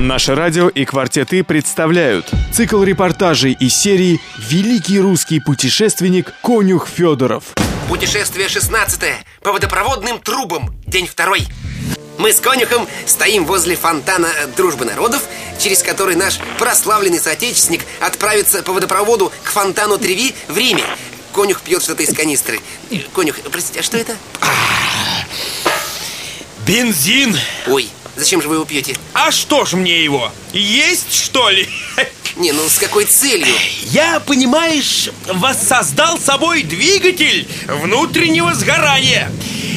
Наше радио и «Квартеты» представляют цикл репортажей из серии «Великий русский путешественник Конюх Федоров». Путешествие 16 по водопроводным трубам. День второй. Мы с Конюхом стоим возле фонтана Дружбы народов, через который наш прославленный соотечественник отправится по водопроводу к фонтану Треви в Риме. Конюх пьет что-то из канистры. Конюх, простите, а что это? Бензин! Ой, зачем же вы его пьете? А что ж мне его? Есть, что ли? Не, ну с какой целью? Я, понимаешь, воссоздал собой двигатель внутреннего сгорания.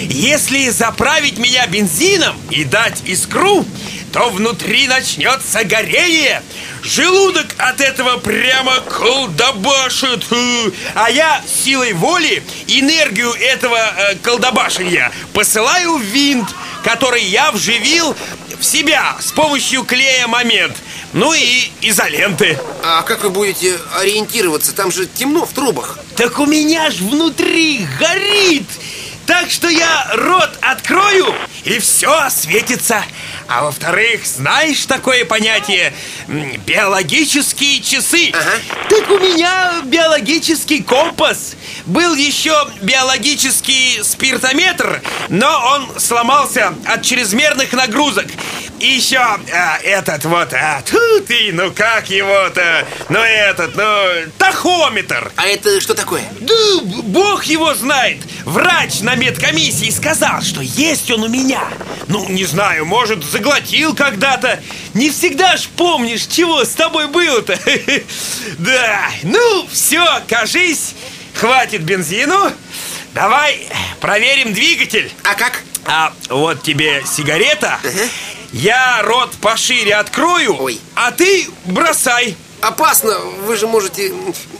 Если заправить меня бензином и дать искру, то внутри начнется горение. Желудок от этого прямо колдобашит. А я силой воли энергию этого э, колдобашения посылаю в винт, который я вживил в себя с помощью клея момент. Ну и изоленты. А как вы будете ориентироваться? Там же темно в трубах. Так у меня ж внутри горит. Так что я рот открою, и все осветится. А во-вторых, знаешь такое понятие биологические часы? Ага. Так у меня биологический компас. Был еще биологический спиртометр, но он сломался от чрезмерных нагрузок. И еще а, этот вот, а, тьфу ты, ну как его-то, ну этот, ну, тахометр. А это что такое? Да бог его знает. Врач на медкомиссии сказал, что есть он у меня. Ну, не знаю, может, заглотил когда-то. Не всегда ж помнишь, чего с тобой было-то. Да, ну, все, кажись, хватит бензину. Давай проверим двигатель. А как? А вот тебе сигарета Я рот пошире открою Ой. А ты бросай Опасно, вы же можете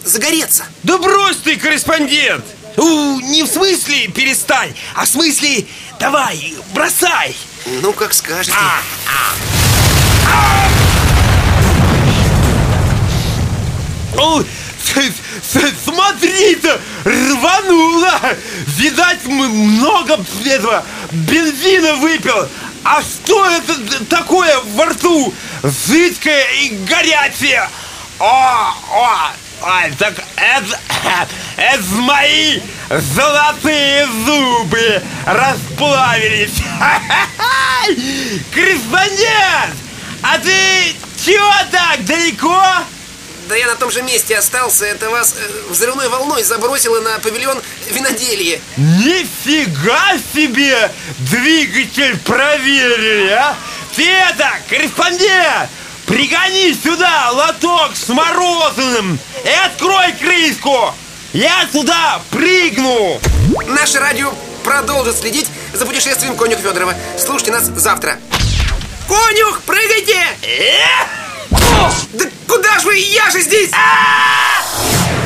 загореться. Да брось ты, корреспондент! У, не в смысле перестань, а в смысле давай, бросай! Ну, как скажете. О, с- с- Смотри-то, рвануло! Видать, много этого бензина выпил! А что это такое во рту? Жидкое и горячее! О, о, ой, так это, это мои золотые зубы расплавились! Корреспондент! А ты чего так далеко? Да я на том же месте остался. Это вас э, взрывной волной забросило на павильон виноделия. Нифига себе! Двигатель проверили, а! Ты это, корреспондент! Пригони сюда лоток с мороженым и открой крышку! Я туда прыгну! Наше радио продолжит следить за путешествием Конюх Федорова. Слушайте нас завтра. Конюх, прыгайте! Э? Да куда же вы? Я же здесь! А!